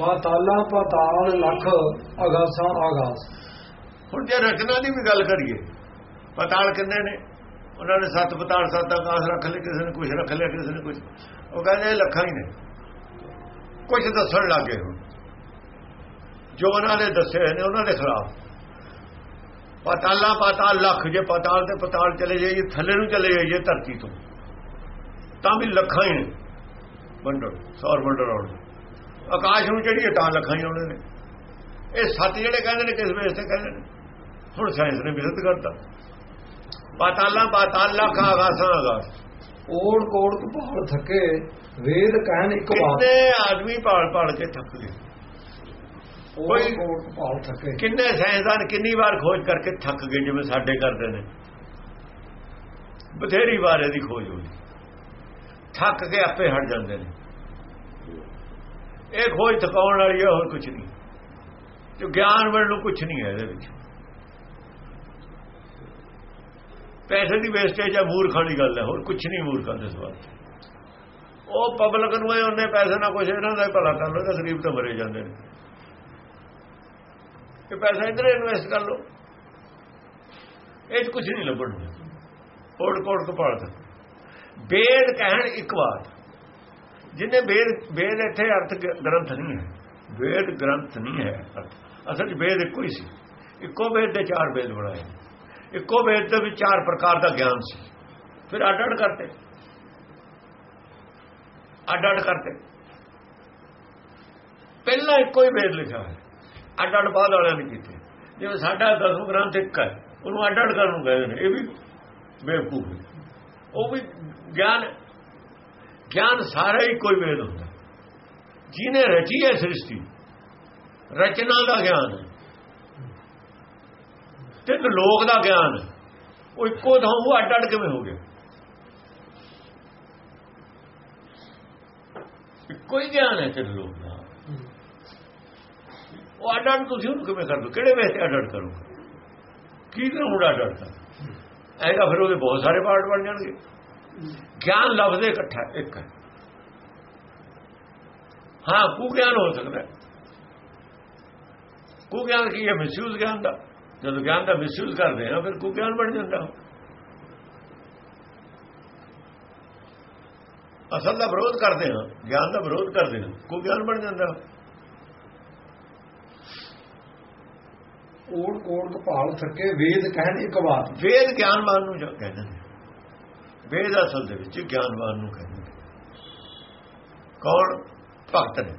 ਪਾਤਾਲਾ ਪਾਤਾਲ ਲੱਖ ਅਗਾਸਾਂ ਆਗਾਸ। ਹੁਣ ਜੇ ਰਚਨਾ ਦੀ ਵੀ ਗੱਲ ਕਰੀਏ, ਪਾਤਾਲ ਕਿੰਨੇ ਨੇ? ਉਹਨਾਂ ਨੇ ਸੱਤ ਪਤਾਲ, ਸੱਤ ਆਕਾਸ਼ ਰੱਖ ਲਏ, ਕਿਸੇ ਨੇ ਕੁਝ ਰੱਖ ਲਿਆ, ਕਿਸੇ ਨੇ ਕੁਝ ਉਹ ਕਹਿੰਦੇ ਲੱਖਾਂ ਹੀ ਨੇ। ਕੁਝ ਦੱਸਣ ਲੱਗੇ ਹੁਣ। ਜੋ ਉਹਨਾਂ ਨੇ ਦੱਸੇ ਹੋਏ ਨੇ, ਉਹਨਾਂ ਦੇ ਖਿਲਾਫ। ਪਤਾਲਾ ਪਾਤਾਲ ਲੱਖ, ਜੇ ਪਤਾਲ ਤੇ ਪਤਾਲ ਚਲੇ ਜਾਈਏ, ਥੱਲੇ ਨੂੰ ਚਲੇ ਜਾਈਏ ਧਰਤੀ ਤੋਂ, ਤਾਂ ਵੀ ਲੱਖਾਂ ਹੀ ਨੇ। ਬੰਡਲ ਸੌਰ ਮੰਡਲ ਆਉਣ ਆਕਾਸ਼ ਨੂੰ ਚੜੀਏ ਤਾਂ ਲੱਖਾਂ ਹੀ ਆਉਣੇ ਨੇ। ਇਹ ਸੱਤ ਜਿਹੜੇ ਕਹਿੰਦੇ ਨੇ ਕਿਸ ਵੇਸ ਤੇ ਕਹਿੰਦੇ ਨੇ? ਹੁਣ ਸਾਇੰਸ ਨੇ ਵਿਰਧ ਕਰਤਾ। ਪਾਤਾਲਾਂ ਪਾਤਾਲ ਲੱਖ ਆਗਾਸਾਂ ਆਗਾਸ ਓੜ ਕੋੜ ਕਪਾਲ ਥਕੇ ਵੇਦ ਕਹਿਣ ਇੱਕ ਬਾਤ। ਕਿੰਨੇ ਆਦਮੀ ਭਾਲ ਭਾਲ ਕੇ ਥੱਕ ਗਏ। ਕੋਈ- ਕੋੜ ਕਪਾਲ ਥਕੇ। ਕਿੰਨੇ ਸਾਇੰਸਦਾਨ ਕਿੰਨੀ ਵਾਰ ਖੋਜ ਕਰਕੇ ਥੱਕ ਗਏ ਜਿਵੇਂ ਸਾਡੇ ਕਰਦੇ ਨੇ। ਬਥੇਰੀ ਵਾਰ ਇਹਦੀ ਖੋਜ ਹੋਈ। ਥੱਕ ਕੇ ਆਪੇ ਹਟ ਜਾਂਦੇ ਨੇ। ਇਹ ਖੋਜ ਥਕਾਉਣ ਵਾਲੀ ਹੈ, ਹੋਰ ਕੁਝ ਨਹੀਂ। ਜੋ ਗਿਆਨ ਮਿਲਣ ਨੂੰ ਕੁਝ ਨਹੀਂ ਹੈ ਇਹਦੇ ਵਿੱਚ। ਪੈਸੇ ਦੀ ਵੇਸਟੇਜ ਹੈ ਮੂਰਖਾਂ ਦੀ ਗੱਲ ਹੈ, ਹੋਰ ਕੁਝ ਨਹੀਂ ਮੂਰਖਾਂ ਦੇ ਸਵਾਲ। ਉਹ ਪਬਲਿਕ ਨੂੰ ਇਹ ਉਹਨੇ ਪੈਸੇ ਨਾ ਕੁਝ ਇਹਨਾਂ ਦਾ ਹੀ ਭਲਾ ਕਰ ਲੋ ਤਾਂ ਗਰੀਬ ਤਾਂ ਮਰੇ ਜਾਂਦੇ ਨੇ। ਕਿ ਪੈਸਾ ਇਧਰ ਇਨਵੈਸਟ ਕਰ ਲੋ ਇਹ 'ਚ ਕੁਝ ਨਹੀਂ ਲੱਭਣਾ ਕੋਟ ਕੋੜ ਕਪਾਲ ਦਾ। ਬੇਦ ਕਹਿਣ ਇੱਕ ਵਾਰ। ਜਿਹਨੇ ਵੇਦ ਵੇਦ ਇੱਥੇ ਅਰਥ ਗ੍ਰੰਥ ਨਹੀਂ ਹੈ। ਵੇਦ ਗ੍ਰੰਥ ਨਹੀਂ ਹੈ ਅਰਥ। ਅਸਲ 'ਚ ਵੇਦ ਇੱਕੋ ਹੀ ਸੀ। ਇੱਕੋ ਵੇਦ ਦੇ ਚਾਰ ਵੇਦ ਬਣਾਏ। ਇੱਕੋ ਵੇਦ ਦੇ ਵਿੱਚ ਚਾਰ ਪ੍ਰਕਾਰ ਦਾ ਗਿਆਨ ਸੀ। ਫਿਰ ਅੱਡ ਅੱਡ ਕਰਤੇ। ਅੱਡ ਅੱਡ ਕਰਤੇ। ਪਹਿਲਾਂ ਇੱਕੋ ਹੀ ਵੇਦ ਲਿਖਿਆ ਹੈ ਅੱਡ ਅੱਡ ਬਾਅਦ ਵਾਲਿਆਂ ਨੇ ਕੀਤੇ। ਜਿਵੇਂ ਸਾਡਾ ਦਸਮ ਗ੍ਰੰਥ ਇੱਕ ਹੈ, ਉਹਨੂੰ ਅੱਡ ਅੱਡ ਕਰਨ ਨੂੰ ਕਹਿੰਦੇ ਨੇ। ਇਹ ਵੀ ਬੇਵਕੂਫ ਹੈ। ਉਹ ਵੀ ਗਿਆਨ ਗਿਆਨ ਸਾਰਾ ਹੀ ਕੋਈ ਵੇਦ ਹੁੰਦਾ। ਜਿਹਨੇ ਰਚੀ ਹੈ ਸ੍ਰਿਸ਼ਟੀ, ਰਚਨਾ ਦਾ ਗਿਆਨ ਹੈ। ਤੇ ਲੋਕ ਦਾ ਗਿਆਨ ਹੈ। ਉਹ ਇੱਕੋ ਥਾਂ ਉਹ ਅੱਡ ਅੱਡ ਕਿਵੇਂ ਹੋ ਗਿਆ? ਇੱਕੋ ਹੀ ਗਿਆਨ ਹੈ ਤੇ ਲੋਕ ਦਾ। ਉਹ ਅੱਡ ਅੱਡ ਤੁਸੀਂ ਉਹਨੂੰ ਕਿਵੇਂ ਕਰ ਦੋ ਕਿਹੜੇ ਵੇਸ ਤੇ ਅੱਡ ਅੱਡ ਕਰੋ ਕੀ ਕਰੂੰ ਅੱਡ ਅੱਡ ਕਰ ਐਗਾ ਫਿਰ ਉਹਦੇ ਬਹੁਤ ਸਾਰੇ ਪਾਰਟ ਬਣ ਜਾਣਗੇ। ਗਿਆਨ ਲਫ਼ਜ਼ ਇਕੱਠਾ ਇੱਕ ਹੈ ਹਾਂ ਕੂ ਗਿਆਨ ਹੋ ਸਕਦਾ ਹੈ। ਕੂ ਗਿਆਨ ਕੀ ਹੈ ਮਿਸਯੂਜ਼ ਗਿਆਨ ਦਾ ਜਦੋਂ ਗਿਆਨ ਦਾ ਮਿਸਯੂਜ਼ ਕਰਦੇ ਆ ਫਿਰ ਕੂ ਗਿਆਨ ਬਣ ਜਾਂਦਾ। ਅਸਲ ਦਾ ਵਿਰੋਧ ਕਰਦੇ ਹਾਂ ਗਿਆਨ ਦਾ ਵਿਰੋਧ ਕਰਦੇ ਹਾਂ ਕੂ ਗਿਆਨ ਬਣ ਜਾਂਦਾ। ਓੜ ਕੋੜ ਕਪਾਲ ਥਕੇ ਵੇਦ ਕਹਿਣ ਇੱਕ ਬਾਤ ਵੇਦ ਗਿਆਨਵਾਨ ਨੂੰ ਜੋ ਕਹਿੰਦੇ ਨੇ ਵੇਦ ਅਸਲ ਦੇ ਵਿੱਚ ਗਿਆਨਵਾਨ ਨੂੰ ਕਹਿੰਦੇ ਨੇ। ਕੌਣ? ਭਗਤ ਨੇ।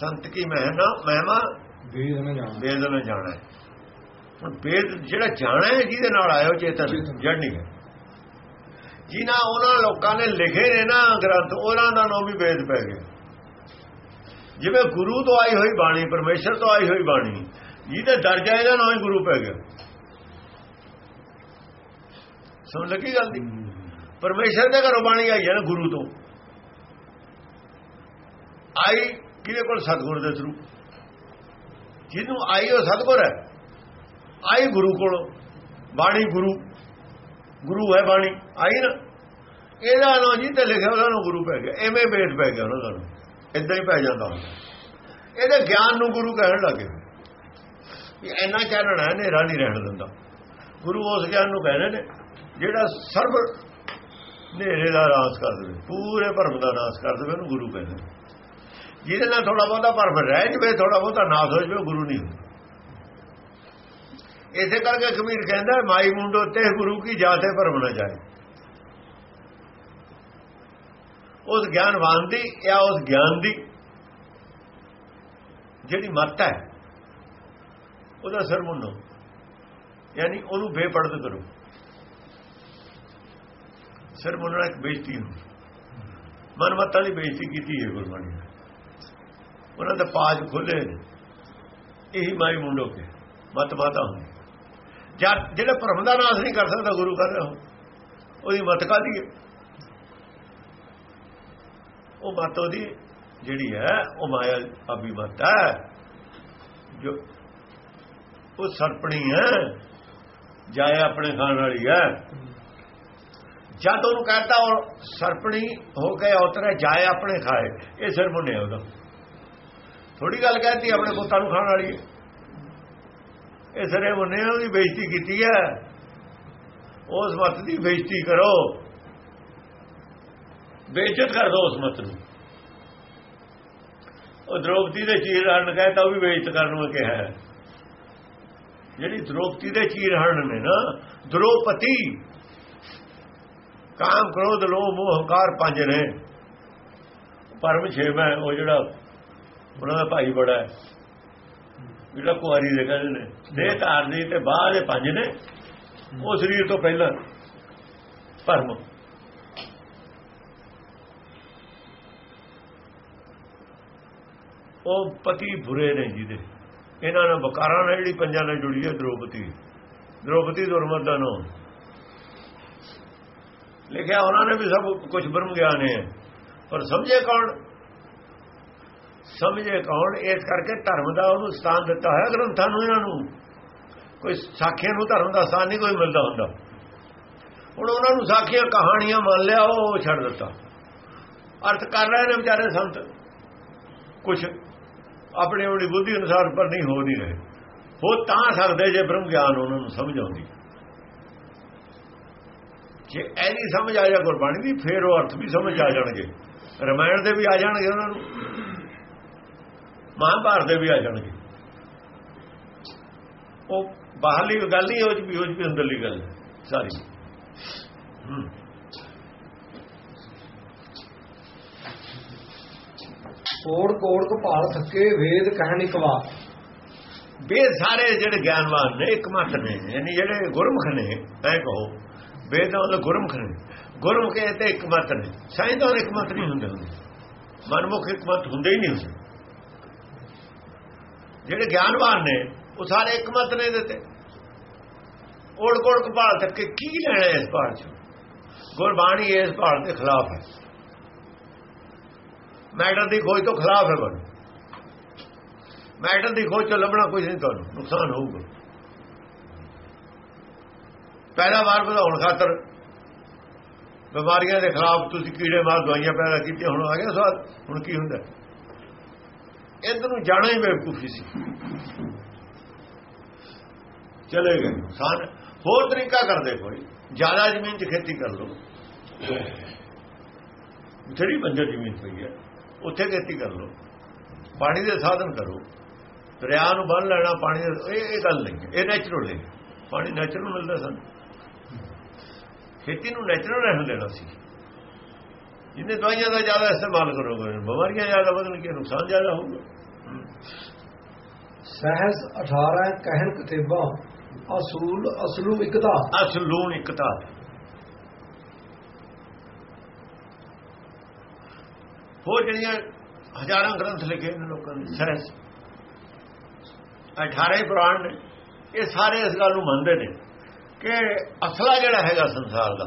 ਸੰਤ ਕੀ ਮਹਿਨਾ ਮਹਿਮਾ ਵੇਦ ਨਾ ਜਾਣ। ਵੇਦ ਨੇ ਜਾਣਾ। ਹੁਣ ਵੇਦ ਜਿਹੜਾ ਜਾਣਾ ਹੈ ਜਿਹਦੇ ਨਾਲ ਆਇਓ ਚੇਤਨ ਚੇਤਨ। ਜੜ ਨਹੀਂ ਹੈ। ਜਿਨ੍ਹਾਂ ਉਹਨਾਂ ਲੋਕਾਂ ਨੇ ਲਿਖੇ ਨੇ ਨਾ ਗ੍ਰੰਥ ਉਹਨਾਂ ਦਾ ਨਾਮ ਵੀ ਵੇਦ ਪੈ ਗਿਆ। ਜਿਵੇਂ ਗੁਰੂ ਤੋਂ ਆਈ ਹੋਈ ਬਾਣੀ ਪਰਮੇਸ਼ਰ ਤੋਂ ਆਈ ਹੋਈ ਬਾਣੀ ਜਿਹਦੇ ਦਰਜਾ ਇਹਦਾ ਨਾਮ ਹੀ ਗੁਰੂ ਪੈ ਗਿਆ। ਸੁਣ ਲੱਗੀ ਗੱਲ ਦੀ? ਪਰਮੇਸ਼ਰ ਦੇ ਘਰੋਂ ਬਾਣੀ ਆਈ ਹੈ ਨਾ ਗੁਰੂ ਤੋਂ। ਆਈ ਕਿਹਦੇ ਕੋਲ? ਸਤਗੁਰ ਦੇ ਥਰੂ ਜਿਹਨੂੰ ਆਈ ਉਹ ਸਤਗੁਰ ਹੈ। ਆਈ ਗੁਰੂ ਕੋਲੋਂ। ਬਾਣੀ ਗੁਰੂ। ਗੁਰੂ ਹੈ ਬਾਣੀ। ਆਈ ਨਾ। ਇਹਦਾ ਨਾਮ ਜੀ ਲਿਖਿਆ ਉਹਨਾਂ ਨੂੰ ਗੁਰੂ ਪੈ ਗਿਆ। ਐਵੇਂ ਵੇਦ ਪੈ ਗਿਆ ਉਹਨਾਂ ਨੂੰ ਇਦਾਂ ਹੀ ਪੈ ਜਾਂਦਾ ਹੁੰਦਾ। ਇਹਦੇ ਗਿਆਨ ਨੂੰ ਗੁਰੂ ਕਹਿਣ ਲੱਗੇ। ਵੀ ਇੰਨਾ ਚਾਨਣਾ ਹੈ, ਹਨੇਰਾ ਨਹੀਂ ਰਹਿਣ ਦਿੰਦਾ। ਗੁਰੂ ਉਸ ਗਿਆਨ ਨੂੰ ਕਹਿੰਦੇ ਨੇ ਜਿਹੜਾ ਸਰਬ ਹਨੇਰੇ ਦਾ ਨਾਸ ਕਰ ਦੇਵੇ, ਪੂਰੇ ਭਰਮ ਦਾ ਨਾਸ ਕਰ ਦੇਵੇ, ਉਹਨੂੰ ਗੁਰੂ ਕਹਿੰਦੇ ਜਿਹਦੇ ਨਾਲ ਥੋੜਾ ਬਹੁਤਾ ਭਰਮ ਰਹਿ ਜਵੇ ਥੋੜਾ ਬਹੁਤਾ ਨਾਸ ਹੋ ਜਵੇ ਗੁਰੂ ਨਹੀਂ ਹੁੰਦਾ। ਇਸੇ ਕਰਕੇ ਕਬੀਰ ਕਹਿੰਦਾ, ਮਾਈ ਮੁੰਡੋ ਤੇ ਗੁਰੂ ਕੀ ਜਾਤੇ ਭਰਮ ਨਾ ਜਾਏ। ਉਸ ਗਿਆਨਵਾਨ ਦੀ ਜਾਂ ਉਸ ਗਿਆਨ ਦੀ ਜਿਹੜੀ ਮੱਤ ਹੈ, ਉਹਦਾ ਸਿਰ ਮੁੰਨੋ ਯਾਨੀ ਉਹਨੂੰ ਬੇਪਰਦ ਕਰੋ। ਸਿਰ ਮੁੰਨਣਾ ਇੱਕ ਬੇਇੱਜ਼ਤੀ ਹੁੰਦੀ ਮਨਮਤਾਂ ਦੀ ਬੇਇੱਜ਼ਤੀ ਕੀਤੀ ਹੈ ਗੁਰਬਾਣੀ ਨੇ। ਉਹਨਾਂ ਦੇ ਪਾਜ ਖੁੱਲੇ ਨੇ। ਇਹੀ ਮਾਈ ਮੁੰਡੋ ਕੇ ਮਤ ਮਾਤਾ ਹੁੰਦੀ ਜਦ ਜਿਹੜਾ ਭਰਮ ਦਾ ਨਾਸ ਨਹੀਂ ਕਰ ਸਕਦਾ ਗੁਰੂ ਕਰ ਰਿਹਾ ਉਹਦੀ ਮਤ ਕਾਦੀ ਹੈ? ਉਹ ਮਤ ਉਹਦੀ ਜਿਹੜੀ ਹੈ, ਉਹ ਮਾਇਆ ਅਭੀ ਮਤ ਹੈ। ਜੋ ਉਹ ਸਰਪਣੀ ਹੈ, ਜਾਇਆ ਆਪਣੇ ਖਾਣ ਵਾਲੀ ਹੈ। ਜਦ ਉਹਨੂੰ ਕਹਿੰਦਾ ਉਹ ਸਰਪਣੀ ਹੋ ਕੇ ਉਤਰੇ, ਜਾਏ ਆਪਣੇ ਖਾਏ। ਇਹ ਸਿਰ ਮੁੰਨੇ ਉਹਦਾ। ਥੋੜੀ ਗੱਲ ਕਹਿੰਦੀ ਆਪਣੇ ਪੁੱਤਾਂ ਨੂੰ ਖਾਣ ਵਾਲੀ। ਹੈ ਇਹ ਸਿਰੇ ਮੁੰਨਿਆ ਉਹਦੀ ਬੇਇੱਜ਼ਤੀ ਕੀਤੀ ਹੈ। ਉਸ ਮਤ ਦੀ ਬੇਇੱਜ਼ਤੀ ਕਰੋ। ਬੇਇੱਜ਼ਤ ਕਰ ਦੋ ਉਸ ਮਤ ਨੂੰ। ਉਹ ਦ੍ਰੋਪਦੀ ਦੇ ਚੀਰ ਹਰਨ ਕਹਿੰਦਾ ਉਹ ਵੀ ਬੇਇੱਜ਼ਤ ਕਰਨ ਨੂੰ ਕਿਹਾ ਜਿਹੜੀ ਦ੍ਰੋਪਦੀ ਦੇ ਚੀਰ ਹਰਨ ਨੇ ਨਾ ਦ੍ਰੋਪਤੀ ਕਾਮ ਕ੍ਰੋਧ, ਲੋਭ, ਮੋਹ, ਹੰਕਾਰ ਪੰਜ ਨੇ। ਪਰਮ ਛੇਵਾਂ ਉਹ ਜਿਹੜਾ ਉਹਨਾਂ ਦਾ ਭਾਈ ਬੜਾ ਹੈ, ਜਿਹੜਾ ਕੁਆਰੀ ਦੇ ਕਹਿੰਦੇ ਨੇ। ਦੇਹ ਧਾਰਨੀ ਤੇ ਬਾਹਰ ਦੇ ਪੰਜ ਨੇ। ਉਹ ਸਰੀਰ ਤੋਂ ਪਹਿਲਾਂ ਪਰਮ ਉਹ ਪਤੀ ਬੁਰੇ ਨੇ ਜਿਹਦੇ। ਇਹਨਾਂ ਨਾਲ ਬਕਾਰਾਂ ਨਾਲ ਜਿਹੜੀ ਪੰਜਾਂ ਨਾਲ ਜੁੜੀ ਹੈ, ਦ੍ਰੋਪਦੀ। ਦ੍ਰੋਪਦੀ ਦੁਰਮਤ ਦਾ ਨਾਮ। ਲਿਖਿਆ ਉਹਨਾਂ ਨੇ ਵੀ ਸਭ ਕੁਝ ਬ੍ਰਹਮ ਗਿਆਨ ਹੈ ਪਰ ਸਮਝੇ ਕੌਣ? ਸਮਝੇ ਕੌਣ? ਇਸ ਕਰਕੇ ਧਰਮ ਦਾ ਉਹਨੂੰ ਸਥਾਨ ਦਿੱਤਾ ਹੋਇਆ ਗ੍ਰੰਥਾਂ ਨੂੰ, ਇਹਨਾਂ ਨੂੰ। ਕੋਈ ਸਾਖੀਆਂ ਨੂੰ ਧਰਮ ਦਾ ਸਥਾਨ ਨਹੀਂ ਕੋਈ ਮਿਲਦਾ ਹੁੰਦਾ। ਹੁਣ ਉਹਨਾਂ ਨੂੰ ਸਾਖੀਆਂ ਕਹਾਣੀਆਂ ਮੰਨ ਲਿਆ, ਉਹ ਛੱਡ ਦਿੱਤਾ। ਅਰਥ ਕਰ ਰਹੇ ਨੇ ਵਿਚਾਰੇ ਸੰਤ। ਕੁਝ ਆਪਣੀ ਆਪਣੀ ਬੁੱਧੀ ਅਨੁਸਾਰ ਪਰ ਨਹੀਂ ਹੋ ਨਹੀਂ ਰਹੇ। ਹੋ ਤਾਂ ਸਕਦੇ ਜੇ ਬ੍ਰਹਮ ਗਿਆਨ ਉਹਨਾਂ ਨੂੰ ਸਮਝ ਆਉਂਦੀ। ਜੇ ਐਨੀ ਸਮਝ ਆ ਜਾ ਗੁਰਬਾਣੀ ਦੀ ਫੇਰ ਉਹ ਅਰਥ ਵੀ ਸਮਝ ਆ ਜਾਣਗੇ। ਰਮਾਇਣ ਦੇ ਵੀ ਆ ਜਾਣਗੇ ਉਹਨਾਂ ਨੂੰ। ਮਹਾਭਾਰਤ ਦੇ ਵੀ ਆ ਜਾਣਗੇ। ਉਹ ਬਾਹਰਲੀ ਗੱਲ ਨਹੀਂ ਉਹ ਵੀ ਉਹ ਵੀ ਅੰਦਰਲੀ ਗੱਲ ਸਾਰੀ। ਕੋੜ ਕੋੜ ਕਪਾਲ ਥੱਕੇ ਵੇਦ ਕਹਿਣ ਇਕਵਾ ਵੇਦ ਸਾਰੇ ਜਿਹੜੇ ਗਿਆਨਵਾਨ ਨੇ ਇਕਮਤ ਨੇ ਯਾਨੀ ਜਿਹੜੇ ਗੁਰਮੁਖ ਨੇ ਐ ਕਹੋ। ਵੇਦ ਦਾ ਗੁਰਮੁਖ ਨੇ। ਗੁਰਮੁਖ ਇਹ ਤੇ ਇੱਕ ਇਕਮਤ ਨੇ। ਸਾਇੰਦਾਂ ਇਕਮਤ ਨਹੀਂ ਹੁੰਦੇ। ਹੁੰਦੇ ਮਨਮੁਖ ਇਕਮਤ ਹੁੰਦੇ ਹੀ ਨਹੀਂ ਹੁੰਦੇ। ਜਿਹੜੇ ਗਿਆਨਵਾਨ ਨੇ, ਉਹ ਸਾਰੇ ਇੱਕ ਇਕਮਤ ਨੇ ਦਿੱਤੇ ਓੜ ਕੋੜ ਕਪਾਲ ਥੱਕੇ ਕੀ ਲੈਣਾ ਇਸ ਪਾਲ ਚ? ਗੁਰਬਾਣੀ ਇਸ ਪਾਲ ਦੇ ਖਿਲਾਫ ਹੈ। ਮੈਟਰ ਦੀ ਖੋਜ ਤੋਂ ਖਿਲਾਫ ਹੈ ਬਣ ਮੈਟਰ ਦੀ ਖੋਜ ਤੋਂ ਲੱਭਣਾ ਕੁਝ ਨਹੀਂ ਤੁਹਾਨੂੰ। ਨੁਕਸਾਨ ਹੋਊਗਾ। ਪੈਦਾਵਾਰ ਵਧਾਉਣ ਖਾਤਰ ਬਿਮਾਰੀਆਂ ਦੇ ਖਿਲਾਫ ਤੁਸੀਂ ਕੀੜੇ ਮਾਰ ਦਵਾਈਆਂ ਪੈਦਾ ਕੀਤੀਆਂ, ਹੁਣ ਆ ਗਿਆ ਸਵਾਲ ਹੁਣ ਕੀ ਹੁੰਦਾ? ਇਧਰ ਨੂੰ ਜਾਣਾ ਹੀ ਬੇਵਕੂਫੀ ਸੀ। ਚਲੇ ਗਏ। ਸਾਨ ਹੋਰ ਤਰੀਕਾ ਕਰਦੇ ਕੋਈ। ਜ਼ਿਆਦਾ ਜ਼ਮੀਨ 'ਚ ਖੇਤੀ ਕਰ ਲਓ। ਜਿਹੜੀ ਬੰਜਰ ਜ਼ਮੀਨ ਪਈ ਹੈ, ਉੱਥੇ ਖੇਤੀ ਕਰ ਲਓ। ਪਾਣੀ ਦੇ ਸਾਧਨ ਕਰੋ। ਦਰਿਆ ਨੂੰ ਬੰਨ ਲੈਣਾ, ਪਾਣੀ ਇਹ ਗੱਲ ਨਹੀਂ ਇਹ ਨੇਚਰਲ ਹੈ। ਪਾਣੀ ਨੈਚੁਰਲ ਮਿਲਦਾ ਸਾਨੂੰ। ਖੇਤੀ ਨੂੰ ਨੇਚਰਲ ਰਹਿਣ ਦੇਣਾ ਸੀ। ਜਿੰਨੇ ਦਵਾਈਆਂ ਦਾ ਜ਼ਿਆਦਾ ਇਸਤੇਮਾਲ ਕਰੋਗੇ ਬਿਮਾਰੀਆਂ ਜ਼ਿਆਦਾ ਵਧਣਗੀਆਂ ਨੁਕਸਾਨ ਜ਼ਿਆਦਾ ਹੋਊਗਾ। ਸਹਿਸ 18 ਕਹਿਣ ਕਤੇਬਾ ਅਸੂਲ ਅਸਲੂ ਇਕਤਾ। ਅਸਲੂਨ ਇਕਤਾ। ਹੋ ਜਿਹੜੀਆਂ ਹਜ਼ਾਰਾਂ ਗ੍ਰੰਥ ਲਿਖੇ ਨੇ ਲੋਕਾਂ ਨੇ ਸਹਿਸ 18 ਪੁਰਾਣ ਨੇ ਇਹ ਸਾਰੇ ਇਸ ਗੱਲ ਨੂੰ ਮੰਨਦੇ ਨੇ। ਕਿ ਅਸਲਾ ਜਿਹੜਾ ਹੈਗਾ ਸੰਸਾਰ ਦਾ,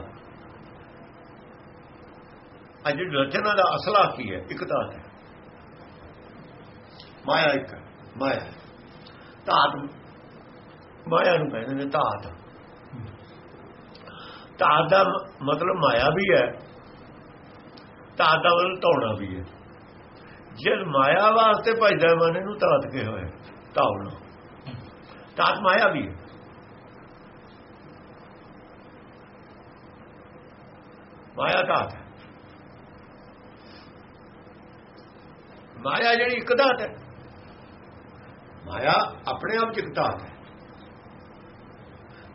ਅੱਜ ਰਚਨਾ ਦਾ ਅਸਲਾ ਕੀ ਹੈ? ਇੱਕ ਤਾਂ ਹੈ। ਮਾਇਆ ਇੱਕ ਮਾਇਆ ਧਾਤ ਮਾਇਆ ਨੂੰ ਕਹਿੰਦੇ ਨੇ ਧਾਤ। ਧਾਤ ਦਾ ਮਤਲਬ ਮਾਇਆ ਵੀ ਹੈ, ਧਾਤ ਦਾ ਮਤਲਬ ਧੌਣਾ ਵੀ ਹੈ। ਜੇ ਮਾਇਆ ਵਾਸਤੇ ਭਜਦਾ ਮਨ ਨੂੰ ਧਾਤ ਕੇ ਹੋਏ ਧੌਣਾ। ਧਾਤ ਮਾਇਆ ਵੀ ਹੈ। ਮਾਇਆ ਧਾਤ ਹੈ। ਮਾਇਆ ਜਿਹੜੀ ਇੱਕ ਧਾਤ ਹੈ। ਮਾਇਆ ਆਪਣੇ ਆਪ ਚ ਇੱਕ ਧਾਤ ਹੈ।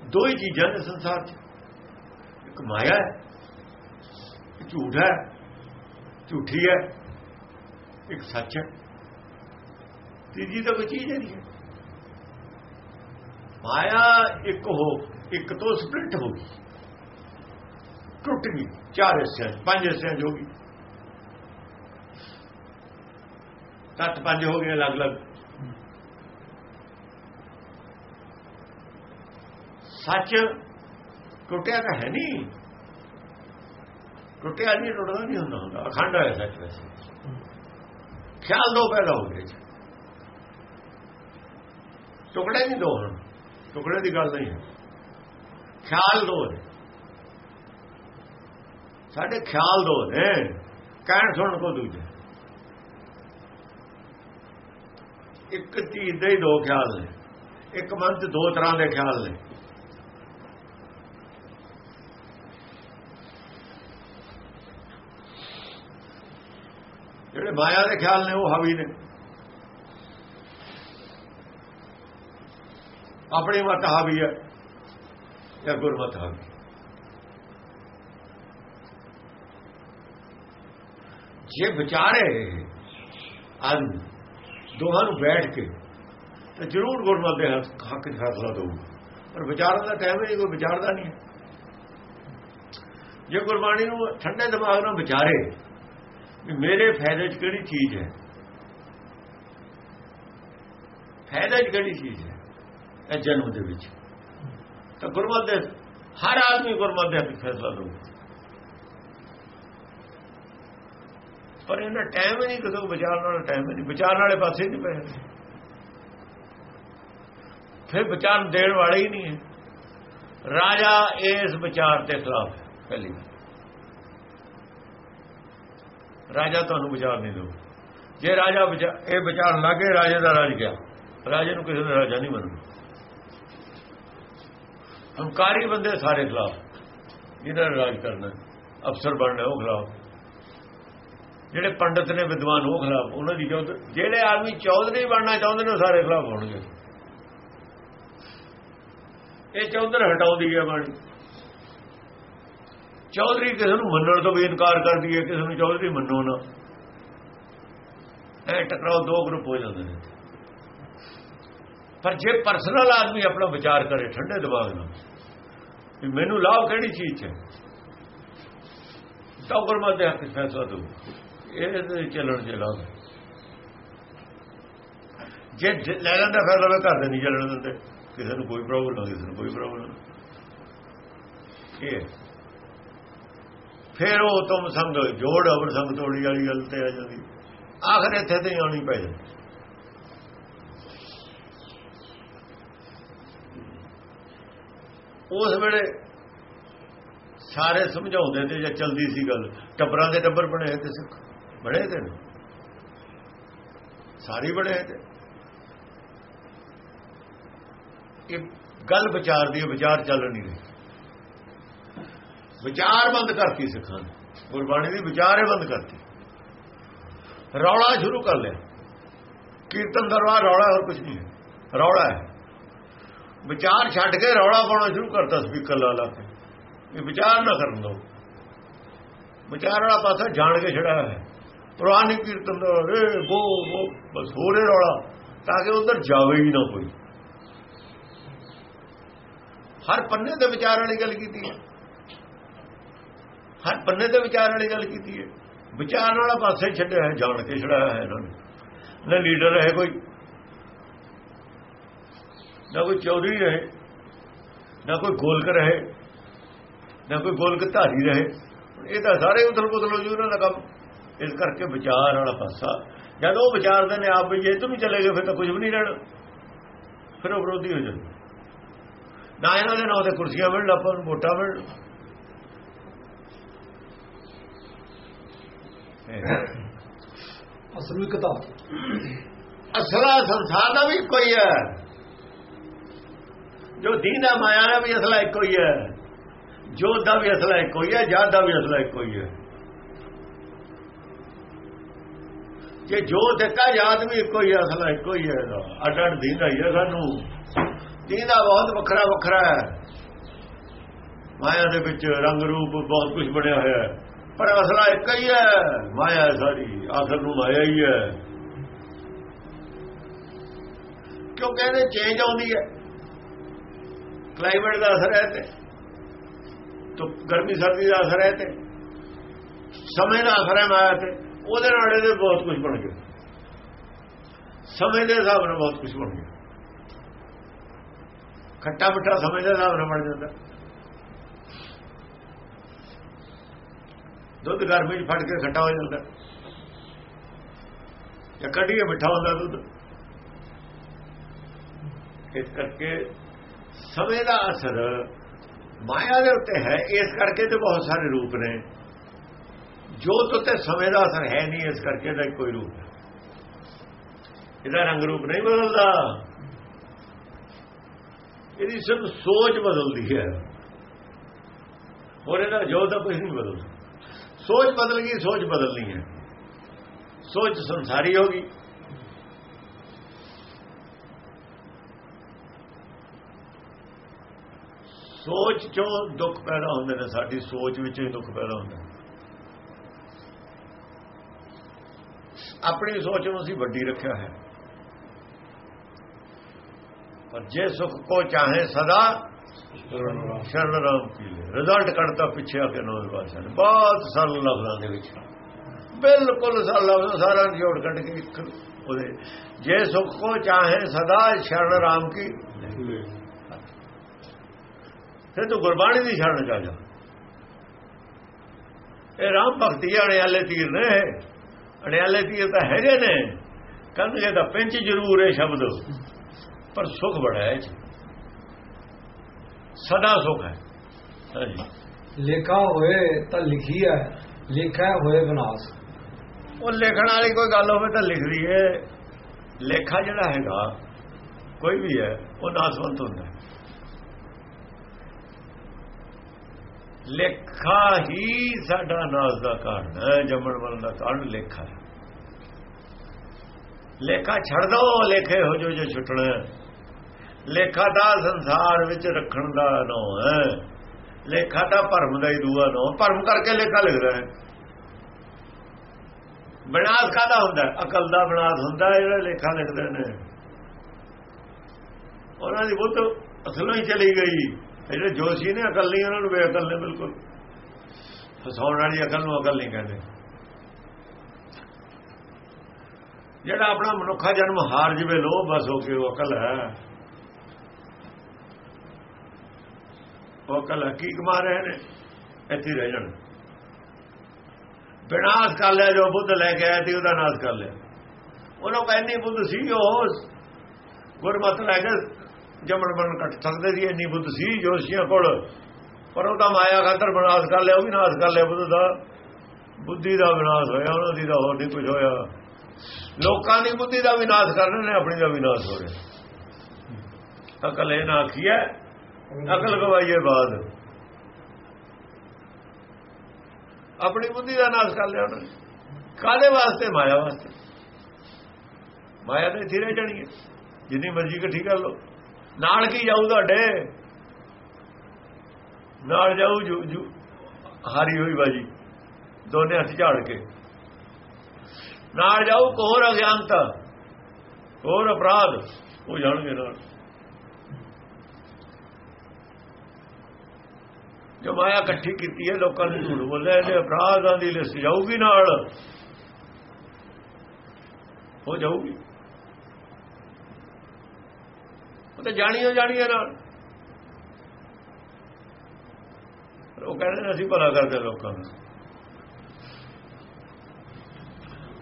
ਦੋ ਹੀ ਚੀਜ਼ਾਂ ਨੇ ਸੰਸਾਰ 'ਚ। ਇੱਕ ਮਾਇਆ ਹੈ ਝੂਠ ਹੈ, ਝੂਠੀ ਹੈ, ਇੱਕ ਸੱਚ ਹੈ। ਤੀਜੀ ਤਾਂ ਕੋਈ ਚੀਜ਼ ਨਹੀਂ ਹੈ। ਮਾਇਆ ਇੱਕ ਹੋ, ਇੱਕ ਤੋਂ ਸਪਲਿਟ ਹੋ ਗਈ। ਟੁੱਟ ਗਈ ਚਾਰ ਹਿੱਸਿਆਂ ਪੰਜ ਹਿੱਸਿਆਂ ਹੋ ਗਈ ਤੱਤ ਪੰਜ ਹੋ ਗਏ ਅਲੱਗ-ਅਲੱਗ ਸੱਚ ਟੁੱਟਿਆ ਤਾਂ ਹੈ ਨਹੀਂ ਟੁੱਟਿਆ ਨਹੀਂ ਟੁੱਟਦਾ ਨਹੀਂ ਹੁੰਦਾ ਹੁੰਦਾ ਅਖੰਡ ਹੈ ਸੱਚ ਵੈਸੇ ਖਿਆਲ ਦੋ ਪੈਦਾ ਹੋ ਗਏ ਟੁਕੜੇ ਨਹੀਂ ਦੋ ਹੁਣ ਟੁਕੜੇ ਦੀ ਗੱਲ ਨਹੀਂ ਹੈ ਖਿਆਲ ਦੋ ਨੇ ਸਾਡੇ ਖਿਆਲ ਦੋ ਨੇ। ਕਹਿਣ ਸੁਣਨ ਕੋ ਦੂਜੇ। ਇੱਕ ਚੀਜ਼ ਦੇ ਹੀ ਦੋ ਖਿਆਲ ਨੇ। ਇੱਕ ਮਨ 'ਚ ਦੋ ਤਰ੍ਹਾਂ ਦੇ ਖਿਆਲ ਨੇ। ਜਿਹੜੇ ਮਾਇਆ ਦੇ ਖਿਆਲ ਨੇ, ਉਹ ਹਾਵੀ ਨੇ। ਆਪਣੀ ਮਤ ਹਾਵੀ ਹੈ ਜਾਂ ਗੁਰਮਤ ਹਾਵੀ। ਜੇ ਵਿਚਾਰੇ ਆਦਮੀ ਦੋਹਾਂ ਨੂੰ ਬੈਠ ਕੇ ਤਾਂ ਜ਼ਰੂਰ ਗੁਰਮਤ ਦੇ ਹੱਕ 'ਚ ਫੈਸਲਾ ਦਊ। ਪਰ ਵਿਚਾਰਨ ਦਾ ਟਾਈਮ ਹੀ ਕੋਈ ਵਿਚਾਰਦਾ ਨਹੀਂ ਜੇ ਗੁਰਬਾਣੀ ਨੂੰ ਠੰਡੇ ਦਿਮਾਗ ਨਾਲ ਵਿਚਾਰੇ ਵੀ ਮੇਰੇ ਫਾਇਦੇ 'ਚ ਕਿਹੜੀ ਚੀਜ਼ ਹੈ? ਫਾਇਦੇ 'ਚ ਕਿਹੜੀ ਚੀਜ਼ ਹੈ? ਇਹ ਜਨਮ ਦੇ ਵਿੱਚ। ਤਾਂ ਗੁਰਮਤ ਦੇ ਹਰ ਆਦਮੀ ਗੁਰਮਤ ਦੇ ਹੱਕ ਫੈਸਲਾ ਦਊ। ਪਰ ਇਹਨਾਂ ਟਾਈਮ ਹੀ ਨਹੀਂ, ਕਦੋਂ ਵਿਚਾਰਨ ਵਾਲਾ ਟਾਈਮ ਹੀ ਨਹੀਂ। ਵਿਚਾਰਨ ਵਾਲੇ ਪਾਸੇ ਨਹੀਂ ਪਏ ਫਿਰ ਵਿਚਾਰ ਦੇਣ ਵਾਲੇ ਹੀ ਨਹੀਂ ਹੈ। ਰਾਜਾ ਇਸ ਵਿਚਾਰ ਦੇ ਖਿਲਾਫ ਪਹਿਲੀ ਰਾਜਾ ਤੁਹਾਨੂੰ ਵਿਚਾਰ ਨਹੀਂ ਦੋ ਜੇ ਰਾਜਾ ਇਹ ਵਿਚਾਰ ਲੱਗੇ, ਰਾਜੇ ਦਾ ਰਾਜ ਗਿਆ। ਰਾਜੇ ਨੂੰ ਕਿਸੇ ਨੇ ਰਾਜਾ ਨਹੀਂ ਮੰਨਦਾ ਹੰਕਾਰੀ ਬੰਦੇ ਸਾਰੇ ਖਿਲਾਫ। ਜਿਹਨਾਂ ਨੇ ਰਾਜ ਕਰਨਾ ਅਫਸਰ ਬਣਨਾ ਉਹ ਖਿਲਾਫ। ਜਿਹੜੇ ਪੰਡਤ ਨੇ ਵਿਦਵਾਨ ਉਹ ਖਿਲਾਫ, ਉਹਨਾਂ ਦੀ ਜਿਹੜੇ ਆਦਮੀ ਚੌਧਰੀ ਬਣਨਾ ਚਾਹੁੰਦੇ ਨੇ ਸਾਰੇ ਖਿਲਾਫ ਹੋਣਗੇ। ਇਹ ਚੌਧਰ ਹਟਾਉਂਦੀ ਹੈ ਬਾਣੀ। ਚੌਧਰੀ ਕਿਸੇ ਨੂੰ ਮੰਨਣ ਤੋਂ ਵੀ ਇਨਕਾਰ ਕਰਦੀ ਹੈ, ਕਿਸੇ ਨੂੰ ਚੌਧਰੀ ਮੰਨੋ ਨਾ। ਇਹ ਟਕਰਾਓ, ਦੋ ਗਰੁੱਪ ਹੋ ਜਾਂਦੇ ਨੇ। ਪਰ ਜੇ ਪਰਸਨਲ ਆਦਮੀ ਆਪਣਾ ਵਿਚਾਰ ਕਰੇ, ਠੰਡੇ ਦਿਮਾਗ ਨਾਲ, ਵੀ ਮੈਨੂੰ ਲਾਭ ਕਿਹੜੀ ਚੀਜ਼ ਹੈ? ਤਾਂ ਗੁਰਮਤਿ ਦੇ ਹੱਕ ਫੈਸਲਾ ਦੋ ਇਹ ਚੱਲਣ ਦੇ ਲਾਭ ਜੇ ਲੈ ਲੈਂਦਾ ਫਿਰ ਲਵੇ ਘਰ ਦੇ ਨਹੀਂ ਚੱਲਣ ਦਿੰਦੇ। ਕਿਸੇ ਨੂੰ ਕੋਈ ਪ੍ਰੋਬਲਮ ਨਹੀਂ ਕਿਸੇ ਨੂੰ ਕੋਈ ਪ੍ਰੋਬਲਮ ਇਹ ਫਿਰ ਉਹ ਤੁਮ ਸੰਗ ਜੋੜ ਅਵਰ ਸੰਗ ਤੋੜੀ ਵਾਲੀ ਗੱਲ ਤੇ ਆ ਜਾਂਦੀ। ਆਖਰ ਇੱਥੇ ਤੇ ਆਉਣੀ ਪੈ ਜਾਂਦੀ। ਉਸ ਵੇਲੇ ਸਾਰੇ ਸਮਝਾਉਂਦੇ ਤੇ ਜਾਂ ਚਲਦੀ ਸੀ ਗੱਲ, ਟੱਬਰਾਂ ਦੇ ਟੱਬਰ ਬਣੇ ਤੇ ਸਿੱਖ। ਬੜੇ ਤੇ ਸਾਰੀ ਬੜੇ ਤੇ। ਇਹ ਗੱਲ ਵਿਚਾਰ ਦੀ, ਵਿਚਾਰ ਚੱਲ ਨਹੀਂ ਰਹੀ। ਵਿਚਾਰ ਬੰਦ ਕਰਤੀ ਸਿੱਖਾਂ ਨੇ। ਗੁਰਬਾਣੀ ਦੀ ਵਿਚਾਰ ਵਿਚਾਰੇ ਬੰਦ ਕਰਤੀ। ਰੌਲਾ ਸ਼ੁਰੂ ਕਰ ਲਿਆ। ਕੀਰਤਨ ਦਰਬਾਰ ਰੌਲਾ ਹੋਰ ਕੁਝ ਨਹੀਂ ਹੈ। ਰੌਲਾ ਹੈ। ਵਿਚਾਰ ਛੱਡ ਕੇ ਰੌਲਾ ਪਾਉਣਾ ਸ਼ੁਰੂ ਕਰਤਾ ਸਪੀਕਰ ਲਾ ਲਾ ਕੇ। ਇਹ ਵਿਚਾਰ ਨਾ ਕਰਨ ਦੋ। ਵਿਚਾਰ ਵਾਲਾ ਪਾਸਾ ਜਾਣ ਕੇ ਛੜਾ ਹੈ। ਪੁਰਾਣੀ ਕੀਰਤਨ ਦਾ ਰੇ ਉਹ ਉਹ ਬਸ ਹੋਰੇ ਰੌਲਾ ਤਾਂ ਕਿ ਉਧਰ ਜਾਵੇ ਹੀ ਨਾ ਕੋਈ ਹਰ ਪੰਨੇ ਦੇ ਵਿਚਾਰ ਵਾਲੀ ਗੱਲ ਕੀਤੀ ਹੈ ਹਰ ਪੰਨੇ ਦੇ ਵਿਚਾਰ ਵਾਲੀ ਗੱਲ ਕੀਤੀ ਹੈ ਵਿਚਾਰ ਵਾਲਾ ਪਾਸੇ ਛੱਡਿਆ ਹੈ ਜਾਣ ਕੇ ਛੜਾਇਆ ਹੈ ਇਹਨਾਂ ਨੇ ਨਾ ਲੀਡਰ ਰਹੇ ਕੋਈ ਨਾ ਕੋਈ ਚੌਧਰੀ ਰਹੇ ਨਾ ਕੋਈ ਗੋਲਕ ਰਹੇ ਨਾ ਕੋਈ ਗੋਲਕ ਧਾਰੀ ਰਹੇ ਇਹ ਤਾਂ ਸਾਰੇ ਉਥਲ ਪੁਥਲ ਹੋ ਜੂ ਉਹਨਾਂ ਦਾ ਕੰਮ ਇਸ ਕਰਕੇ ਵਿਚਾਰ ਵਾਲਾ ਪਾਸਾ। ਜਦ ਉਹ ਵਿਚਾਰਦੇ ਨੇ ਆਪ ਵੀ ਜੇ ਤੁਮ ਚਲੇ ਗਏ ਫਿਰ ਤਾਂ ਕੁਝ ਵੀ ਨਹੀਂ ਰਹਿਣਾ। ਫਿਰ ਉਹ ਵਿਰੋਧੀ ਹੋ ਜਾਂਦੇ। ਨਾ ਇਹਨਾਂ ਦੇ ਨਾਂ ਤੇ ਕੁਰਸੀਆਂ ਮਿਲਣ ਆਪਾਂ ਨੂੰ ਵੋਟਾਂ ਮਿਲਣ। ਅਸਲ ਵਿਕਤਾ ਅਸਲਾ ਸੰਸਾਰ ਦਾ ਵੀ ਕੋਈ ਹੈ ਜੋ ਦੀਨ ਦਾ ਮਾਇਆ ਦਾ ਵੀ ਅਸਲਾ ਇੱਕੋ ਹੀ ਹੈ। ਜੋਤ ਦਾ ਵੀ ਅਸਲਾ ਇੱਕੋ ਹੀ ਹੈ ਜਾਤ ਦਾ ਵੀ ਅਸਲਾ ਇੱਕੋ ਹੀ ਹੈ। ਜੇ ਜੋ ਦਿੱਤਾ ਯਾਦ ਵੀ ਇੱਕੋ ਹੀ ਹੈ, ਅਸਲਾ ਇੱਕੋ ਹੀ ਹੈ ਇਹਦਾ। ਅੱਡ ਅੱਡ ਦੀਨ ਦਾ ਹੀ ਹੈ ਸਾਨੂੰ। ਦੀਨ ਦਾ ਬਹੁਤ ਵੱਖਰਾ ਵੱਖਰਾ ਹੈ। ਮਾਇਆ ਦੇ ਵਿੱਚ ਰੰਗ ਰੂਪ ਬਹੁਤ ਕੁਝ ਬਣਿਆ ਹੋਇਆ ਹੈ। ਪਰ ਅਸਲਾ ਇੱਕ ਹੀ ਹੈ, ਮਾਇਆ ਸਾਰੀ। ਆਖਰ ਨੂੰ ਮਾਇਆ ਹੀ ਹੈ। ਕਿਉਂਕਿ ਇਹਦੇ ਚੇਂਜ ਆਉਂਦੀ ਹੈ? ਕਲਾਈਮੇਟ ਦਾ ਅਸਰ ਹੈ ਤੇ। ਤੋਂ ਗਰਮੀ, ਸਰਦੀ ਦਾ ਅਸਰ ਹੈ ਤੇ। ਸਮੇਂ ਦਾ ਅਸਰ ਹੈ ਮਾਇਆ ਤੇ। ਉਹਦੇ ਨਾਲ ਇਹਦੇ ਬਹੁਤ ਕੁਝ ਬਣ ਗਿਆ। ਸਮੇਂ ਦੇ ਹਿਸਾਬ ਨਾਲ ਬਹੁਤ ਕੁਝ ਬਣ ਗਿਆ। ਖੱਟਾ ਮਿੱਠਾ ਸਮੇਂ ਦੇ ਹਿਸਾਬ ਨਾਲ ਬਣ ਜਾਂਦਾ। ਦੁੱਧ ਗਰਮੀ 'ਚ ਫੜ ਕੇ ਖੱਟਾ ਹੋ ਜਾਂਦਾ। ਜਾਂ ਕੱਢੀਏ ਮਿੱਠਾ ਹੁੰਦਾ ਦੁੱਧ। ਇਸ ਕਰਕੇ ਸਮੇਂ ਦਾ ਅਸਰ ਮਾਇਆ ਦੇ ਉੱਤੇ ਹੈ। ਇਸ ਕਰਕੇ ਤੇ ਬਹੁਤ ਸਾਰੇ ਰੂਪ ਨੇ। ਜੋਤ ਉੱਤੇ ਸਮੇਂ ਦਾ ਅਸਰ ਹੈ ਨਹੀਂ, ਇਸ ਕਰਕੇ ਦਾ ਕੋਈ ਰੂਪ ਹੈ। ਇਹਦਾ ਰੰਗ ਰੂਪ ਨਹੀਂ ਬਦਲਦਾ। ਇਹਦੀ ਸਿਰਫ ਸੋਚ ਬਦਲਦੀ ਹੈ। ਹੋਰ ਇਹਦਾ ਜੋਤ ਦਾ ਕੁਝ ਨਹੀਂ ਬਦਲਦਾ। ਸੋਚ ਬਦਲ ਗਈ, ਸੋਚ ਬਦਲਣੀ ਹੈ। ਸੋਚ ਸੰਸਾਰੀ ਹੋ ਗਈ। ਸੋਚ ਚੋਂ ਦੁੱਖ ਪੈਦਾ ਹੁੰਦੇ ਨੇ, ਸਾਡੀ ਸੋਚ ਵਿੱਚੋਂ ਹੀ ਦੁੱਖ ਪੈਦਾ ਹੁੰਦਾ ਆਪਣੀ ਸੋਚ ਨੂੰ ਅਸੀਂ ਵੱਡੀ ਰੱਖਿਆ ਹੈ। ਪਰ ਜੇ ਸੁਖ ਕੋ ਚਾਹੇ ਸਦਾ, ਸ਼ਰਨ ਰਾਮ ਕੀ ਲੈ। ਰਿਜ਼ਲਟ ਕੱਢਤਾ ਪਿੱਛੇ ਆ ਕੇ ਨੌਂ ਪਾਸ਼ਾ ਨੇ ਬਹੁਤ ਸਰਲ ਲਫ਼ਜ਼ਾਂ ਦੇ ਵਿੱਚ। ਬਿਲਕੁਲ ਸਰਲ ਲਫ਼ਜ਼ਾਂ, ਸਾਰਾ ਜੋੜ ਕੱਢ ਕੇ ਇੱਕ ਉਹਦੇ। ਜੇ ਸੁਖ ਕੋ ਚਾਹੇ ਸਦਾ, ਸ਼ਰਨ ਰਾਮ ਕੀ ਫਿਰ ਤੂੰ ਗੁਰਬਾਣੀ ਦੀ ਸ਼ਰਨ ਚ ਜਾ। ਇਹ ਰਾਮ ਭਗਤੀ ਵਾਲੇ ਵਾਲੇ ਤੀਰ ਨੇ ਅੜਿਆਲੇ ਤੀਰ ਤਾਂ ਹੈਗੇ ਨੇ। ਕਹਿੰਦੇ ਤਾਂ ਪਿੰਚ ਜ਼ਰੂਰ ਹੈ ਸ਼ਬਦ। ਪਰ ਸੁਖ ਬੜਾ ਹੈ 'ਚ। ਸਦਾ ਸੁਖ ਹੈ। ਲੇਖਾ ਹੋਏ ਤਾਂ ਲਿਖੀ ਹੈ ਲੇਖਾ ਹੋਏ ਵਿਨਾਸ਼ ਉਹ ਲਿਖਣ ਵਾਲੀ ਕੋਈ ਗੱਲ ਹੋਵੇ ਤਾਂ ਲਿਖਦੀ ਹੈ ਲੇਖਾ ਜਿਹੜਾ ਹੈਗਾ ਕੋਈ ਵੀ ਹੈ ਉਹ ਨਾਸਵੰਤ ਹੁੰਦਾ ਹੈ ਲੇਖਾ ਹੀ ਸਾਡਾ ਨਾਸ ਦਾ ਕਾਰਨ ਹੈ, ਜੰਮਣ ਵਾਲਾ ਦਾ ਕਾਰਨ ਲੇਖਾ ਹੈ। ਲੇਖਾ ਛੱਡ ਦੋ, ਲੇਖੇ ਹੋ ਜੋ ਜੋ ਛੁੱਟਣਾ ਲੇਖਾ ਦਾ ਸੰਸਾਰ ਵਿੱਚ ਰੱਖਣ ਦਾ ਨੋ ਹੈ। ਲੇਖਾ ਦਾ ਭਰਮ ਦਾ ਹੀ ਦੂਆ ਨੋ ਭਰਮ ਕਰਕੇ ਲੇਖਾ ਲਿਖਦਾ ਹੈ। ਵਿਨਾਸ਼ ਕਾਦਾ ਹੁੰਦਾ ਅਕਲ ਦਾ ਵਿਨਾਸ਼ ਹੁੰਦਾ ਜਿਹੜਾ ਲੇਖਾ ਲਿਖਦੇ ਨੇ। ਉਹਨਾਂ ਦੀ ਬੁੱਧ ਅਸਲੋਂ ਹੀ ਚਲੀ ਗਈ। ਜਿਹੜੇ ਜੋਸ਼ੀ ਨੇ ਅਕਲ ਨਹੀਂ, ਉਹਨਾਂ ਨੂੰ ਬੇਅਕਲ ਨੇ, ਬਿਲਕੁਲ। ਫਸਾਉਣ ਵਾਲੀ ਅਕਲ ਨੂੰ ਅਕਲ ਨਹੀਂ ਕਹਿੰਦੇ। ਜਿਹੜਾ ਆਪਣਾ ਮਨੁੱਖਾ ਜਨਮ ਹਾਰ ਜਵੇ ਲੋ ਬਸ ਹੋ ਕੇ ਉਹ ਅਕਲ ਹੈ। ਉਹ ਅਕਲ ਕੀ ਕਮਾ ਰਹੇ ਨੇ, ਇੱਥੇ ਰਹਿ ਜਾਣ। ਵਿਨਾਸ਼ ਕਰ ਲਿਆ, ਜੋ ਬੁੱਧ ਲੈ ਕੇ ਆਇਆ ਤੇ ਉਹਦਾ ਨਾਸ਼ ਕਰ ਲਿਆ। ਉਹਨੂੰ ਕਹਿੰਦੇ ਬੁੱਧ ਸੀ, ਉਹ ਗੁਰਮਤ ਲੈ ਕੇ ਜਮਣ ਬਣ ਕੱਟ ਸਕਦੇ ਸੀ, ਇੰਨੀ ਬੁੱਧ ਸੀ ਜੋਸ਼ੀਆਂ ਕੋਲ। ਪਰ ਉਹ ਤਾਂ ਮਾਇਆ ਖਾਤਰ ਵਿਨਾਸ਼ ਕਰ ਲਿਆ, ਉਹ ਵੀ ਨਾਸ਼ ਕਰ ਲਿਆ ਬੁੱਧ ਦਾ। ਬੁੱਧੀ ਦਾ ਵਿਨਾਸ਼ ਹੋਇਆ, ਉਹਨਾਂ ਦੀ ਤਾਂ ਹੋਰ ਨਹੀਂ ਕੁਝ ਹੋਇਆ। ਲੋਕਾਂ ਦੀ ਬੁੱਧੀ ਦਾ ਵਿਨਾਸ਼ ਕਰਨ ਨੇ, ਆਪਣੀ ਦਾ ਵਿਨਾਸ਼ ਹੋ ਰਿਹਾ। ਅਕਲ ਇਹ ਨਾ ਆਖੀਏ ਅਕਲ ਗਵਾਈਏ ਬਾਦ। ਆਪਣੀ ਬੁੱਧੀ ਦਾ ਨਾਸ਼ ਕਰ ਲਿਆ ਉਹਨਾਂ। ਨੇ ਕਾਦੇ ਵਾਸਤੇ? ਮਾਇਆ ਵਾਸਤੇ। ਮਾਇਆ ਤੇ ਥਿਰੇ ਜਾਣੀ ਹੈ। ਜਿੰਨੀ ਮਰਜ਼ੀ ਇਕੱਠੀ ਕਰ ਲੋ ਨਾਲ ਕੀ ਜਾਊ ਤੁਹਾਡੇ? ਨਾਲ ਜਾਊ ਜੂ ਹਾਰੀ ਹੋਈ ਬਾਜੀ, ਦੋਨੇ ਹੱਥ ਝਾੜ ਕੇ। ਨਾਲ ਜਾਊ ਕੋਰ ਅਗਿਆਨਤਾ ਕੋਰ ਅਪਰਾਧ, ਉਹ ਜਾਣਗੇ ਨਾਲ। ਜੋ ਮਾਇਆ ਇਕੱਠੀ ਕੀਤੀ ਹੈ, ਲੋਕਾਂ ਨੇ ਝੂਠ ਬੋਲਿਆ, ਇਹਦੇ ਅਪਰਾਧਾਂ ਦੀ ਲਿਸਟ ਜਾਊਗੀ ਨਾਲ। ਹੋ ਜਾਊਗੀ। ਉਹ ਤਾਂ ਜਾਣੀਓ ਜਾਣੀਏ ਨਾਲ। ਪਰ ਉਹ ਕਹਿੰਦੇ ਨੇ ਅਸੀਂ ਭਲਾ ਕਰਦੇ ਲੋਕਾਂ ਦਾ।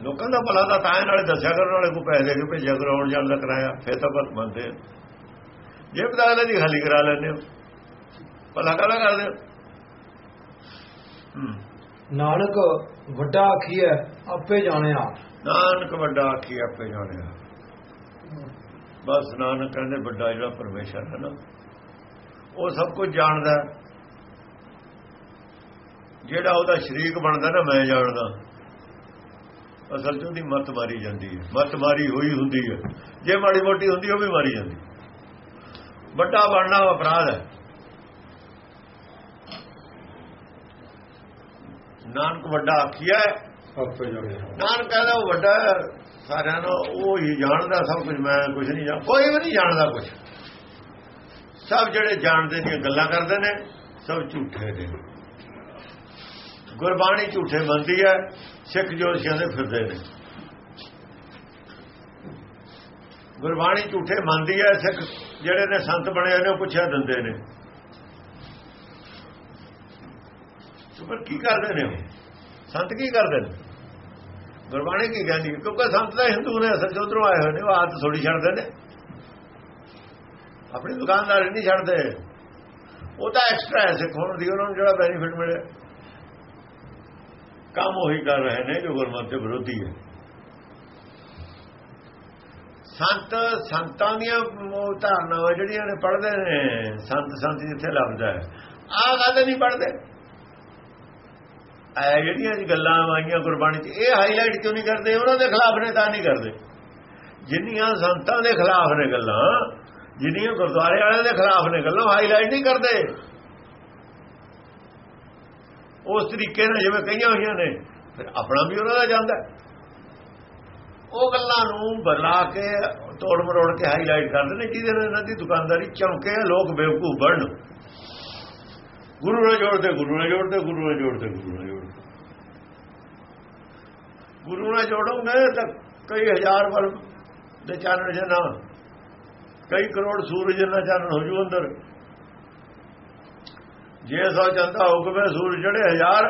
ਲੋਕਾਂ ਦਾ ਭਲਾ ਤਾਂ ਤਾਂ ਨਾਲੇ ਦੱਸਿਆ ਕਰਨ ਵਾਲੇ ਕੋ ਪੈਸੇ ਦੇ ਕੇ ਭੇਜਿਆ ਕਰਾਉਣ ਜਾਣ ਦਾ ਕਰਾਇਆ ਫੇਰ ਤਾਂ ਬਸ ਮੰਨਦੇ ਜੇ ਪਤਾ ਅਗਲੇ ਦੀ ਖਾਲੀ ਕਰਾ ਲੈਂਦੇ ਹੋ ਭਲਾ ਕਾਹਦਾ ਕਰਦੇ ਹੋ? ਹੂੰ। ਨਾਨਕ ਵੱਡਾ ਆਖੀਐ ਆਪੇ ਜਾਣਿਆ। ਨਾਨਕ ਵੱਡਾ ਆਖੀ ਆਪੇ ਜਾਣਿਆ। ਬਸ ਨਾਨਕ ਕਹਿੰਦੇ ਵੱਡਾ ਜਿਹੜਾ ਪਰਮੇਸ਼ਰ ਹੈ ਨਾ ਉਹ ਸਭ ਕੁਝ ਜਾਣਦਾ। ਜਿਹੜਾ ਉਹਦਾ ਸ਼ਰੀਕ ਬਣਦਾ ਨਾ ਮੈਂ ਜਾਣਦਾ। ਅਸਲ 'ਚ ਉਹਦੀ ਮਤ ਮਾਰੀ ਜਾਂਦੀ ਹੈ। ਮਤ ਮਾਰੀ ਹੋਈ ਹੁੰਦੀ ਹੈ। ਜੇ ਮਾੜੀ ਮੋਟੀ ਹੁੰਦੀ ਉਹ ਵੀ ਮਾਰੀ ਜਾਂਦੀ। ਵੱਡਾ ਬਣਨਾ ਅਪਰਾਧ ਹੈ। ਨਾਨਕ ਵੱਡਾ ਆਖਿਆ ਨਾਨਕ ਕਹਿੰਦਾ ਉਹ ਵੱਡਾ ਸਾਰਿਆਂ ਨੂੰ ਉਹ ਹੀ ਜਾਣਦਾ ਸਭ ਕੁਝ, ਮੈਂ ਕੁਝ ਨਹੀਂ ਜਾਣ ਕੋਈ ਵੀ ਨਹੀਂ ਜਾਣਦਾ ਕੁਝ। ਸਭ ਜਿਹੜੇ ਜਾਣਦੇ ਦੀਆਂ ਗੱਲਾਂ ਕਰਦੇ ਨੇ, ਸਭ ਝੂਠੇ ਨੇ। ਗੁਰਬਾਣੀ ਝੂਠੇ ਮੰਨਦੀ ਹੈ, ਸਿੱਖ ਜੋਸ਼ੀਆਂ ਦੇ ਫਿਰਦੇ ਨੇ। ਗੁਰਬਾਣੀ ਝੂਠੇ ਮੰਨਦੀ ਹੈ, ਸਿੱਖ ਜਿਹੜੇ ਨੇ ਸੰਤ ਬਣੇ ਨੇ, ਉਹ ਪੁੱਛਿਆ ਦਿੰਦੇ ਨੇ। ਪਰ ਕੀ ਕਰਦੇ ਨੇ ਉਹ? ਸੰਤ ਕੀ ਕਰਦੇ ਨੇ? ਗੁਰਬਾਣੀ ਕੀ ਕਹਿੰਦੀ? ਹੈ? ਕਿਉਂਕਿ ਸੰਤ ਤਾਂ ਹਿੰਦੂ ਨੇ, ਅਸਲ 'ਚ ਆਏ ਹੋਏ ਨੇ, ਉਹ ਆਦਤ ਥੋੜੀ ਛੱਡਦੇ ਨੇ। ਆਪਣੀ ਦੁਕਾਨਦਾਰੀ ਨਹੀਂ ਛੱਡਦੇ। ਉਹ ਤਾਂ ਐਕਸਟਰਾ ਹੈ ਸਿੱਖ, ਹੋਣ ਦੀ ਉਹਨਾਂ ਨੂੰ ਜਿਹੜਾ ਬੈਨੀਫਿਟ ਮਿਲਿਆ। ਕੰਮ ਉਹੀ ਕਰ ਰਹੇ ਨੇ ਜੋ ਗੁਰਮਤਿ ਦੇ ਵਿਰੋਧੀ ਹੈ। ਸੰਤ, ਸੰਤਾਂ ਦੀਆਂ ਧਾਰਨਾਵਾਂ ਜਿਹੜੀਆਂ ਨੇ, ਪੜ੍ਹਦੇ ਨੇ ਸੰਤ ਸੰਤ ਜਿੱਥੇ ਲੱਭਦਾ ਹੈ। ਆਹ ਗੱਲ ਨਹੀਂ ਪੜ੍ਹਦੇ। ਇਹ ਜਿਹੜੀਆਂ ਗੱਲਾਂ ਆਈਆਂ ਗੁਰਬਾਣੀ 'ਚ, ਇਹ ਹਾਈਲਾਈਟ ਕਿਉਂ ਨਹੀਂ ਕਰਦੇ? ਉਹਨਾਂ ਦੇ ਖਿਲਾਫ ਨੇ ਤਾਂ ਨਹੀਂ ਕਰਦੇ। ਜਿੰਨੀਆਂ ਸੰਤਾਂ ਦੇ ਖਿਲਾਫ ਨੇ ਗੱਲਾਂ, ਜਿੰਨੀਆਂ ਗੁਰਦੁਆਰੇ ਵਾਲਿਆਂ ਦੇ ਖਿਲਾਫ ਨੇ ਗੱਲਾਂ ਹਾਈਲਾਈਟ ਨਹੀਂ ਕਰਦੇ। ਉਸ ਤਰੀਕੇ ਨਾਲ ਜਿਵੇਂ ਕਹੀਆਂ ਹੋਈਆਂ ਨੇ, ਫਿਰ ਆਪਣਾ ਵੀ ਉਹਨਾਂ ਦਾ ਜਾਂਦਾ ਉਹ ਗੱਲਾਂ ਨੂੰ ਬਦਲਾ ਕੇ, ਤੋੜ ਮਰੋੜ ਕੇ ਹਾਈਲਾਈਟ ਕਰਦੇ ਨੇ, ਜਿਹਦੇ ਨਾਲ ਇਹਨਾਂ ਦੀ ਦੁਕਾਨਦਾਰੀ ਚੌਂਕੇ ਲੋਕ ਬੇਵਕੂਫ ਬਣਨ। ਗੁਰੂ ਨਾਲ ਜੋੜਦੇ, ਗੁਰੂ ਨਾਲ ਜੋੜਦੇ, ਗੁਰੂ ਨਾਲ ਜੋੜਦੇ, ਗੁਰੂ ਨਾਲ ਜੋੜਦੇ। ਗੁਰੂ ਨਾਲ ਜੋੜੋਗੇ ਤਾਂ ਕਈ ਹਜ਼ਾਰ ਵਰ ਦੇ ਚਾਨਣ ਜਨਾ ਕਈ ਕਰੋੜ ਸੂਰਜ ਜਨਾ ਚਾਨਣ ਹੋ ਜੂ ਅੰਦਰ। ਜੇ ਸੋ ਚੰਦਾ ਹੁਕਮੇ ਸੂਰਜ ਜੜੇ ਹਜ਼ਾਰ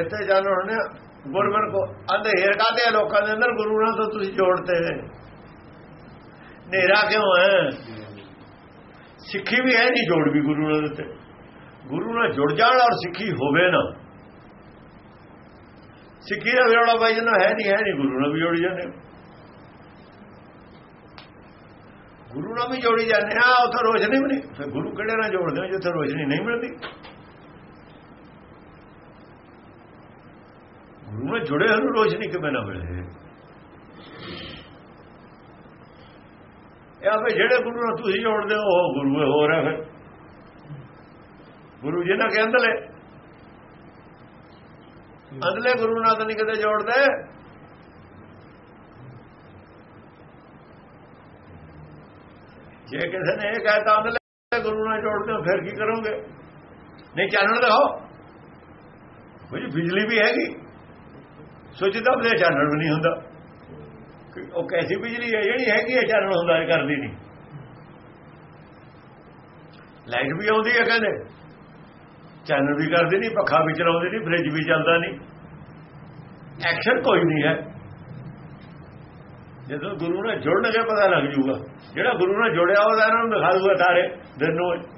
ਇੱਥੇ ਚਾਨਣ ਹੋਣੇ ਗੁਰਮਨ ਕੋ ਅੰਧੇਰ ਕਾਦੇ ਲੋਕਾਂ ਦੇ ਅੰਦਰ? ਗੁਰੂ ਨਾਲ ਤਾਂ ਤੁਸੀਂ ਜੋੜਦੇ ਨੇਰਾ ਕਿਉਂ ਹੈ? ਸਿੱਖੀ ਵੀ ਹੈ ਨਹੀਂ ਜੋੜ ਵੀ ਗੁਰੂ ਨਾਲ ਦਿੱਤੇ ਗੁਰੂ ਨਾਲ ਜੁੜ ਜਾਣ ਔਰ ਸਿੱਖੀ ਹੋਵੇ ਨਾ। ਸਿੱਖੀ ਦਾ ਵਿਰੋੜਾ ਬਾਈ ਜਨਾ ਹੈ ਨਹੀਂ ਹੈ ਨਹੀਂ, ਗੁਰੂ ਨਾਲ ਵੀ ਜੋੜੀ ਜਾਂਦੇ ਗੁਰੂ ਨਾਲ ਵੀ ਜੋੜੀ ਜਾਂਦੇ ਆ ਉੱਥੇ ਰੋਸ਼ਨੀ ਵੀ ਨਹੀਂ ਫਿਰ ਗੁਰੂ ਕਿਹੜੇ ਨਾਲ ਜੋੜਦੇ ਹੋ ਜਿੱਥੇ ਰੋਸ਼ਨੀ ਨਹੀਂ ਮਿਲਦੀ। ਗੁਰੂ ਨਾਲ ਜੁੜੇ ਹੋਏ ਰੋਸ਼ਨੀ ਕਿਵੇਂ ਨਾ ਮਿਲੇ। ਇਹ ਆਪੇ ਜਿਹੜੇ ਗੁਰੂ ਨਾਲ ਤੁਸੀਂ ਜੋੜਦੇ ਹੋ, ਉਹ ਗੁਰੂ ਹੋਰ ਹੈ ਫਿਰ। ਗੁਰੂ ਜੀ ਨਾਲ ਕਿ ਅੰਦਲੇ ਅੰਦਲੇ ਗੁਰੂ ਨਾਲ ਤਾਂ ਨਹੀਂ ਕਦੇ ਜੋੜਦੇ। ਜੇ ਕਿਸੇ ਨੇ ਇਹ ਕਹਿਤਾ ਅੰਦਲੇ ਗੁਰੂ ਨਾਲ ਜੋੜਦੇ ਹੋ, ਫਿਰ ਕੀ ਕਰੋਗੇ? ਨਹੀਂ, ਚਾਨਣ ਦਿਖਾਓ। ਕੋਈ ਬਿਜਲੀ ਵੀ ਹੈਗੀ। ਸੁੱਚਦਾ ਬਦੇ ਚਾਨਣ ਵੀ ਨਹੀਂ ਹੁੰਦਾ। ਉਹ ਕੈਸੀ ਬਿਜਲੀ ਹੈ, ਜਿਹੜੀ ਹੈਗੀ ਹੈ, ਚਾਨਣ ਹੁੰਦਾ ਹੈ ਕਰਦੀ ਨਹੀਂ। ਲਾਈਟ ਵੀ ਆਉਂਦੀ ਹੈ ਕਹਿੰਦੇ। ਚੈਨਲ ਵੀ ਕਰਦੀ ਨਹੀਂ, ਪੱਖਾ ਵੀ ਚਲਾਉਂਦੇ ਨਹੀਂ ਫ੍ਰਿਜ ਵੀ ਚੱਲਦਾ ਨਹੀਂ। ਐਕਸ਼ਨ ਕੋਈ ਨਹੀਂ ਹੈ। ਜਦੋਂ ਗੁਰੂ ਨਾਲ ਜੁੜਨਗੇ ਪਤਾ ਲੱਗ ਜੂਗਾ ਜਿਹੜਾ ਗੁਰੂ ਨਾਲ ਜੁੜਿਆ ਉਹਦਾ ਇਹਨਾਂ ਨੂੰ ਦਿਖਾ ਦੂਗਾ ਤਾਰੇ ਦਿਨ ਨੂੰ।